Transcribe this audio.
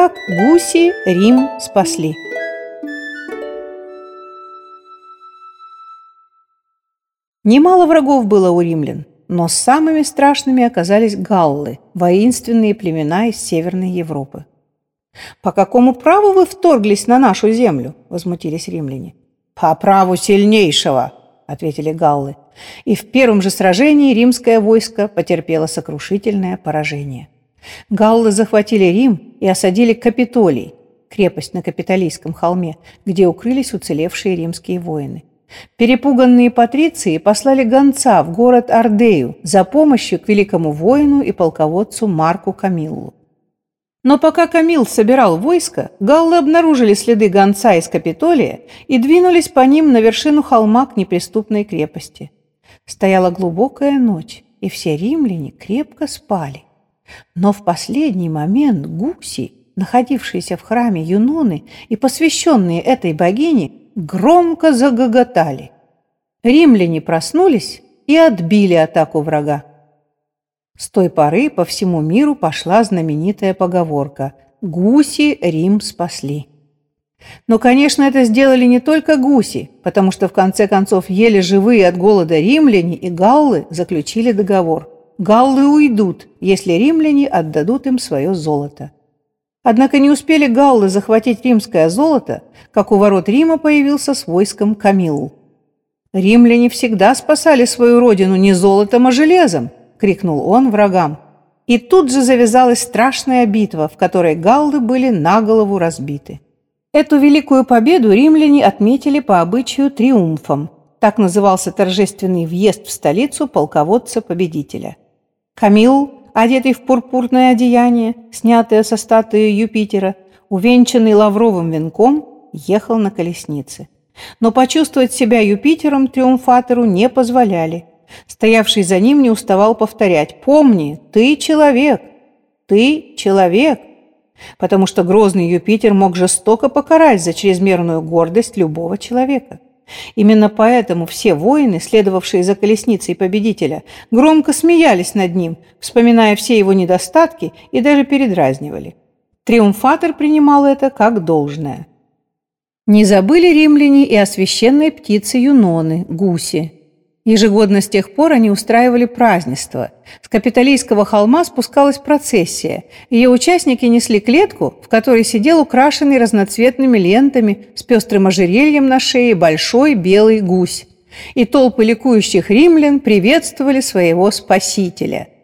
Как гуси Рим спасли. Немало врагов было у римлян, но самыми страшными оказались галлы, воинственные племена из Северной Европы. «По какому праву вы вторглись на нашу землю?» – возмутились римляне. «По праву сильнейшего!» – ответили галлы. И в первом же сражении римское войско потерпело сокрушительное поражение. Галлы захватили Рим и осадили Капитолий, крепость на Капитолийском холме, где укрылись уцелевшие римские воины. Перепуганные патриции послали гонца в город Ардею за помощью к великому воину и полководцу Марку Камиллу. Но пока Камил собирал войско, галлы обнаружили следы гонца из Капитолия и двинулись по ним на вершину холма к неприступной крепости. Стояла глубокая ночь, и все римляне крепко спали. Но в последний момент гуси, находившиеся в храме Юноны и посвященные этой богине, громко загоготали. Римляне проснулись и отбили атаку врага. С той поры по всему миру пошла знаменитая поговорка «Гуси Рим спасли». Но, конечно, это сделали не только гуси, потому что в конце концов еле живые от голода римляне и галлы заключили договор. Галлы уйдут, если римляне отдадут им свое золото. Однако не успели галлы захватить римское золото, как у ворот Рима появился с войском Камилл. «Римляне всегда спасали свою родину не золотом, а железом!» – крикнул он врагам. И тут же завязалась страшная битва, в которой галлы были на голову разбиты. Эту великую победу римляне отметили по обычаю триумфом. Так назывался торжественный въезд в столицу полководца-победителя. Камил одетый в пурпурное одеяние, снятое со статуи Юпитера, увенчанный лавровым венком, ехал на колеснице. Но почувствовать себя Юпитером триумфатору не позволяли. Стоявший за ним не уставал повторять «Помни, ты человек! Ты человек!» Потому что грозный Юпитер мог жестоко покарать за чрезмерную гордость любого человека. Именно поэтому все воины, следовавшие за колесницей победителя, громко смеялись над ним, вспоминая все его недостатки и даже передразнивали. Триумфатор принимал это как должное. Не забыли римляне и о священной птице Юноны, гусе, Ежегодно с тех пор они устраивали празднество. С Капитолийского холма спускалась процессия. Ее участники несли клетку, в которой сидел украшенный разноцветными лентами с пестрым ожерельем на шее большой белый гусь. И толпы ликующих римлян приветствовали своего спасителя –